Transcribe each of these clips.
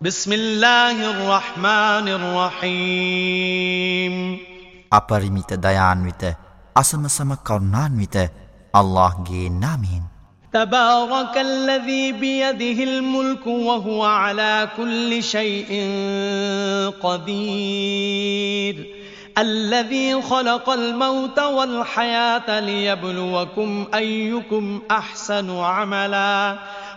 بسم الله الرحمن الرحيم. أبرميت ديان ويت أسم سم كرنان ويت الله جي نامين تبارك الذي بيده الملك وهو على كل شيء قدير الذي خلق الموت والحياة ليبلوكم أيكم أحسن عملاً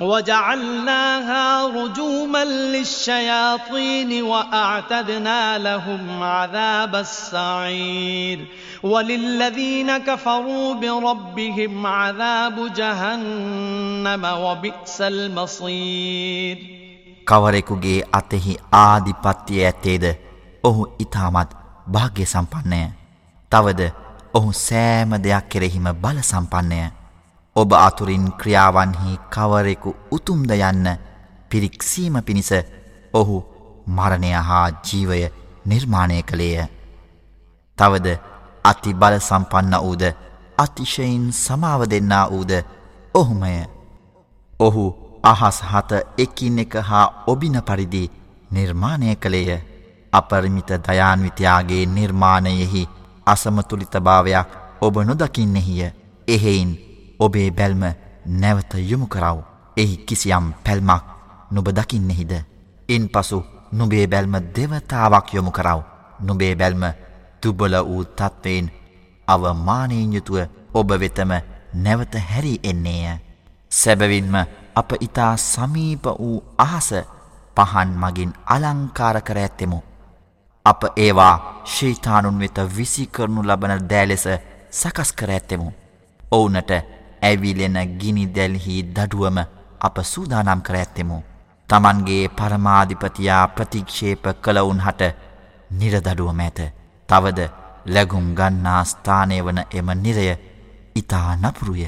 وجعلناها رجوما للشياطين وأعتدنا لهم عذاب السعير وللذين كفروا بربهم عذاب جهنم وبئس المصير කවරෙකුගේ අතෙහි ආධිපත්තිය ඇත්තේද ඔහු ඉතාමත් භාග්‍ය සම්පන්නය. තවද ඔහු සෑම දෙයක් කෙරෙහිම බල සම්පන්නය. ඔබ අතුරින් ක්‍රියාවන්හි කවරෙකු උතුම්ද යන්න පිරික්සීම පිණිස ඔහු මරණය හා ජීවය නිර්මාණය කළේය. තවද අති බල සම්පන්න වූද අතිශයින් සමාව දෙන්නා වූද ඔහුමය. ඔහු අහස් හත එකින් එක හා ඔබින පරිදි නිර්මාණය කළේය අපරිමිත දයාන්විතයාගේ නිර්මාණයෙහි අසමතුලිතභාවයක් ඔබ නොදකින්නෙහිය එහෙයින් ඔබේ බැල්ම නැවත යොමු කරව එහි කිසියම් පැල්මක් නොබ දකින්නෙහිද ඉන් පසු නුබේ බැල්ම දෙවතාවක් යොමු කරව නුබේ බැල්ම තුබල වූ තත්වයෙන් අවමානයෙන් යුතුව ඔබ වෙතම නැවත හැරි එන්නේය සැබවින්ම අප ඉතා සමීප වූ අහස පහන් මගින් අලංකාර කර ඇත්තෙමු. අප ඒවා ශීතානුන් වෙත විසි කරනු ලබන දෑලෙස සකස් කර ඇත්තෙමු. ඔවුනට ඇවිලෙන ගිනි දැල්හි දඩුවම අප සූදානම් කර ඇත්තෙමු. තමන්ගේ පරමාධිපතියා ප්‍රතික්ෂේප කළවුන් හට නිරදඩුවම ඇත. තවද ලැගුම් ගන්නා ස්ථානය වන එම නිරය ඉතා නපුරුය.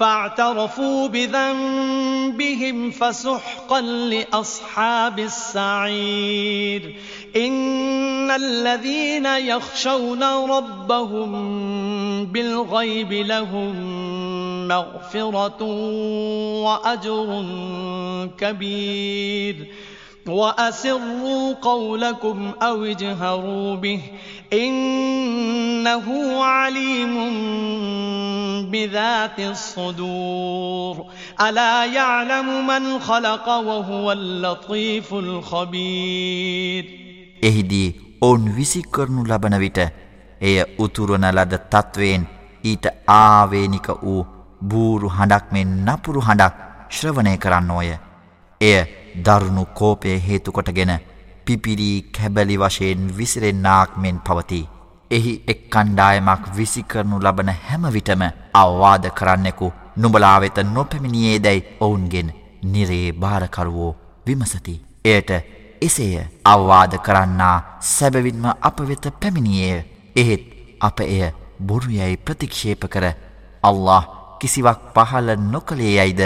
فاعترفوا بذنبهم فسحقا لأصحاب السعير. إن الذين يخشون ربهم بالغيب لهم مغفرة وأجر كبير. وأسروا قولكم أو اجهروا به إنه عليم بذات الصدور ألا يعلم من خلق وهو اللطيف الخبير එහිදී ඔවුන් විසි කරනු ලබන විට එය උතුරන ලද තත්ත්වයෙන් ඊට ආවේනික වූ බූරු හඬක් මෙන් නපුරු හඬක් ශ්‍රවණය කරන්නෝය. එය දරුණු කෝපය හේතුකොටගෙන පිපිරී කැබැලි වශයෙන් විසිරෙන්නාක් මෙන් පවති. එහි එක් කණ්ඩායමක් විසිකරනු ලබන හැමවිටම අවවාද කරන්නෙකු නුබලා වෙත නොපැමිණියේ දැයි ඔවුන්ගෙන් නිරේ භාරකරුවෝ විමසති. එයට එසේය අවවාද කරන්නා සැබවින්ම අප වෙත පැමිණියය එහෙත් අප එය බොරුයැයි ප්‍රතික්ෂේප කර අල්له කිසිවක් පහළ නොකළේ යයිද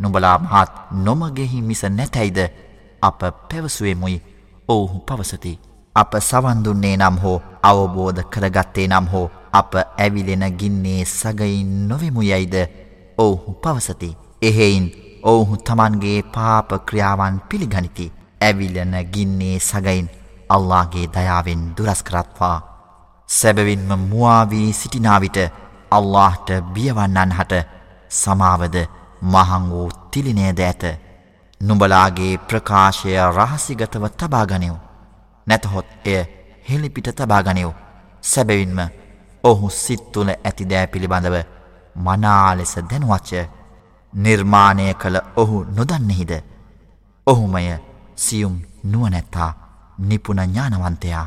නුඹලා මහත් නොමගෙහි මිස නැතැයිද අප පැවසුවෙමුයි ඔවුහු පවසති. අප සවන්දුන්නේ නම් හෝ අවබෝධ කරගත්තේ නම් හෝ අප ඇවිලෙන ගින්නේ සගයින් නොවෙමු යයිද ඔවුහු පවසති. එහෙයින් ඔවුහු තමන්ගේ පාප ක්‍රියාවන් පිළිගනිති. ඇවිලන ගින්නේ සගයින් අල්ලාගේ දයාවෙන් දුරස්කරත්වා. සැබවින්ම මුවාවී සිටිනාවිට අල්لهට බියවන්නන් හට සමාවද මහං වූ තිලිනේද ඇත. නුඹලාගේ ප්‍රකාශය රහසිගතව තබාගනිව්. නැතහොත් එය හෙළිපිට තබාගනිව්. සැබවින්ම ඔහු සිත්තුල ඇති දෑ පිළිබඳව මනාලෙස දැනුවච්ච නිර්මාණය කළ ඔහු නොදන්නෙහිද. ඔහුමය සියුම් නුවනැත්තා නිපුණ ඥානවන්තයා.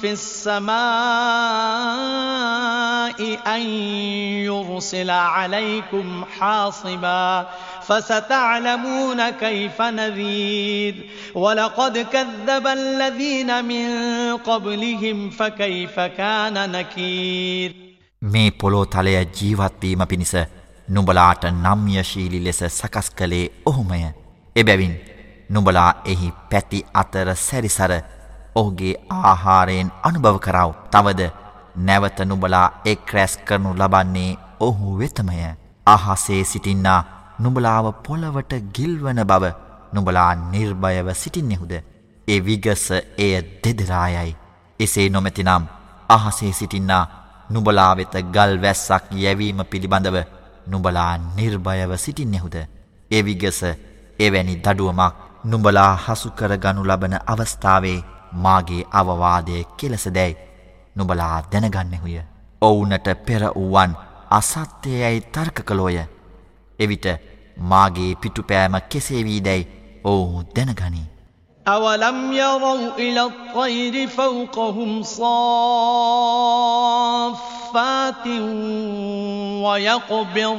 في السماء أن يرسل عليكم حاصبا فستعلمون كيف نذير ولقد كذب الذين من قبلهم فكيف كان نكير මේ පොළෝ තලය ජීවත්වීම පිණිස නුඹලාට නම්යශීලි ලෙස සකස් කළේ ඔහුමය. එබැවින් නුඹලා එහි පැති අතර සැරිසර ඔහුගේ ආහාරයෙන් අනුභව කරව. තවද නැවත නුඹලා එක් රැස් කරනු ලබන්නේ ඔහු වෙතමය. අහසේ සිටින්නා නුඹලාව පොළවට ගිල්වන බව නුඹලා නිර්භයව සිටින්නෙහුද. ඒ විගස එය දෙදරායයි. එසේ නොමැතිනම් අහසේ සිටින්නා නුබලා වෙත ගල් වැස්සක් යැවීම පිළිබඳව නුබලා නිර්භයව සිටින්නෙහුද. ඒ විගස එවැනි දඩුවමක් නුඹලා හසුකර ගනු ලබන අවස්ථාවේ මාගේ අවවාදය කෙලසදැයි නුබලා දැනගන්නෙහුය. ඔවුනට පෙර වූවන් අසත්‍යයයි තර්ක කළෝය. එවිට මාගේ පිටුපෑම කෙසේවී දැයි ඔවුහු දැනගනී. أولم يروا إلى الطير فوقهم صافات ويقبض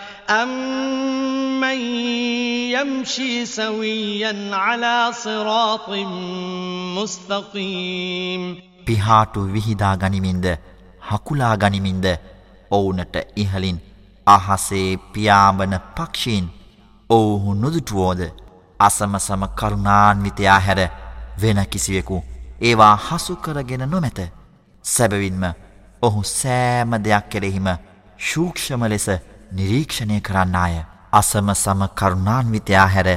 أمن يمشي سويا على صراط مستقيم පිහාටු විහිදා ගනිමින්ද හකුලා ගනිමින්ද ඔවුනට ඉහලින් අහසේ පියාඹන පක්ෂීන් ඔවුහු නොදුටුවෝද අසමසම කරුණාන්විතයා හැර වෙන කිසිවෙකු ඒවා හසු කරගෙන නොමැත සැබවින්ම ඔහු සෑම දෙයක් කෙරෙහිම ශූක්ෂම ලෙස නිරීක්ෂණය කරන්නාය අසම සම කරුණාන්විතයා හැර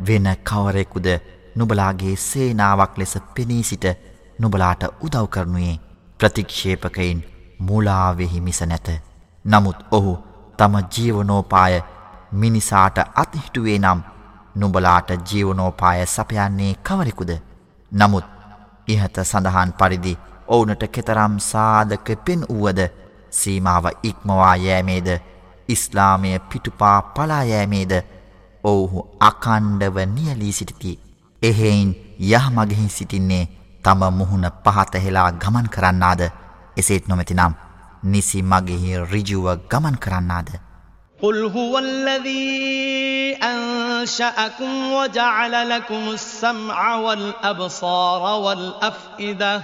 වෙන කවරෙකුද නුබලාගේ සේනාවක් ලෙස පෙනී සිට නුබලාට උදව් කරනුයේ ප්‍රතික්ෂේපකයින් මුලාවෙහි මිස නැත. නමුත් ඔහු තම ජීවනෝපාය මිනිසාට අතිහිටුවේ නම් නුඹලාට ජීවනෝපාය සපයන්නේ කවරෙකුද. නමුත් ඉහත සඳහන් පරිදි ඔවුනට කෙතරම් සාධක පෙන් වුවද සීමාව ඉක්මවා යෑමේද ඉස්ලාමය පිටුපා පලායෑමේද ඔවුහු අකණ්ඩව නියලී සිටිති. එහෙයින් යහමගෙහි සිටින්නේ තම මුහුණ පහතහෙලා ගමන් කරන්නාද එසේත් නොමැතිනම් නිසි මගෙහි රිජුව ගමන් කරන්නාද. قل هو الذي أنشأكم وجعل لكم السمع والأبصار والأفئدة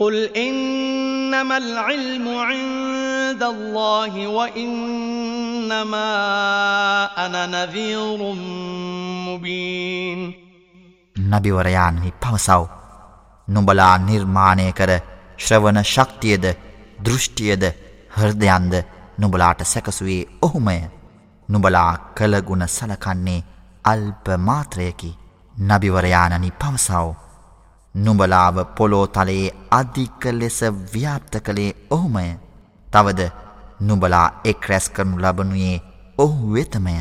قل إنما العلم عند الله وإنما أنا نذير مبين නබිවරයාන්හි පවසව් නුඹලා නිර්මාණය කර ශ්‍රවණ ශක්තියද දෘෂ්ටියද හෘදයන්ද නුබලාට සැකසුවේ ඔහුමය නුබලා කළගුණ සලකන්නේ අල්ප මාත්‍රයකි නබිවරයානනි පවසව් නුඹලාව පොලෝ තලයේ අධික ලෙස ව්‍යාප්ත කළේ ඔහුමය. තවද නුඹලා එක් රැස් කරනු ලබනුයේ ඔහු වෙතමය.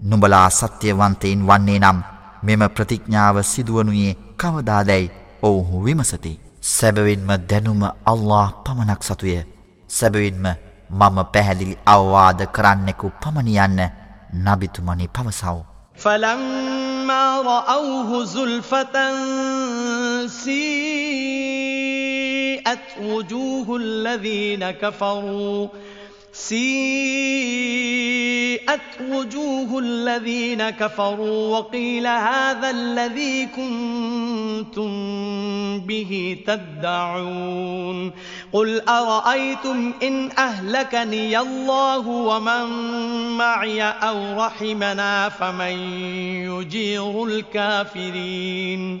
නුඹලා සත්‍යවන්තයින් වන්නේ නම් මෙම ප්‍රතිඥාව සිදුවනුයේ කවදාදැයි ඔවුහු විමසති. සැබවින්ම දැනුම අල්له පමණක් සතුය. සැබවින්ම මම පැහැදිලි අවවාද කරන්නෙකු පමණියන්න නබිතුමනි පවසව. فَلَمَّا رَأَوْهُ زُلْفَةً سيئت وجوه الذين كفروا. سيئت وجوه الذين كفروا. وقيل هذا الذي كنتم به تدعون. قل أرأيتم إن أهلكني الله ومن معي أو رحمنا فمن يجير الكافرين.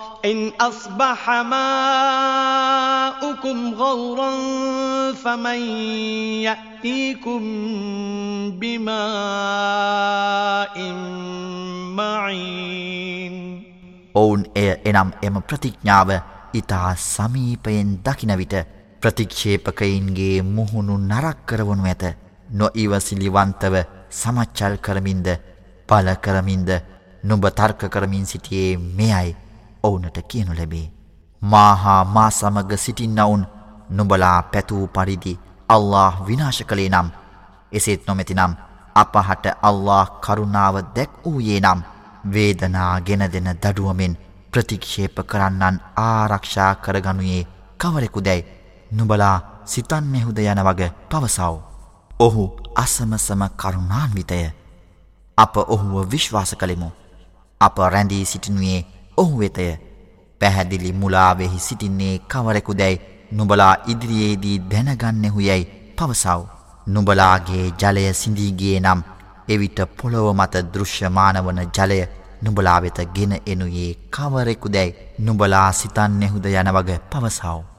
إن أصبح ماؤكم غورا فمن يأتيكم بماء معين ඔවුන් එය එනම් එම ප්‍රතිඥ්ඥාව ඉතා සමීපයෙන් දකින විට ප්‍රතික්ෂේපකයින්ගේ මුහුණු නරක් කරවනු ඇත නොඉවසිලිවන්තව සමච්චල් කරමින්ද පල කරමින්ද නුඹ තර්ක කරමින් සිටියේ මෙයයි ඔවුනට කියනු ලැබේ. මාහා මා සමග සිටින්නවුන් නුඹලා පැතූ පරිදි අල්له විනාශ කළේ නම් එසේත් නොමැතිනම් අපහට අල්له කරුණාව දැක් වූයේ නම් වේදනා ගෙන දෙන දඩුවමෙන් ප්‍රතික්ෂේප කරන්නන් ආරක්ෂා කරගනුයේ කවරෙකු දැයි නුබලා සිතන්නෙහුද යන වග පවසව්. ඔහු අසමසම කරුණාන්විතය අප ඔහුව විශ්වාස කළෙමු අප රැඳී සිටිනුයේ ඔහු වෙතය පැහැදිලි මුලාවෙහි සිටින්නේ කවරෙකු දැයි නුබලා ඉදිරියේදී දැනගන්නෙහු යැයි පවසව්. නුබලාගේ ජලය සිඳීගේ නම් එවිට පොළොව මත දෘශ්‍යමානවන ජලය නුබලා වෙත ගෙන එනුයේ කවරෙකු දැයි නුබලා සිතන්නෙහුද යන වග පවසව්.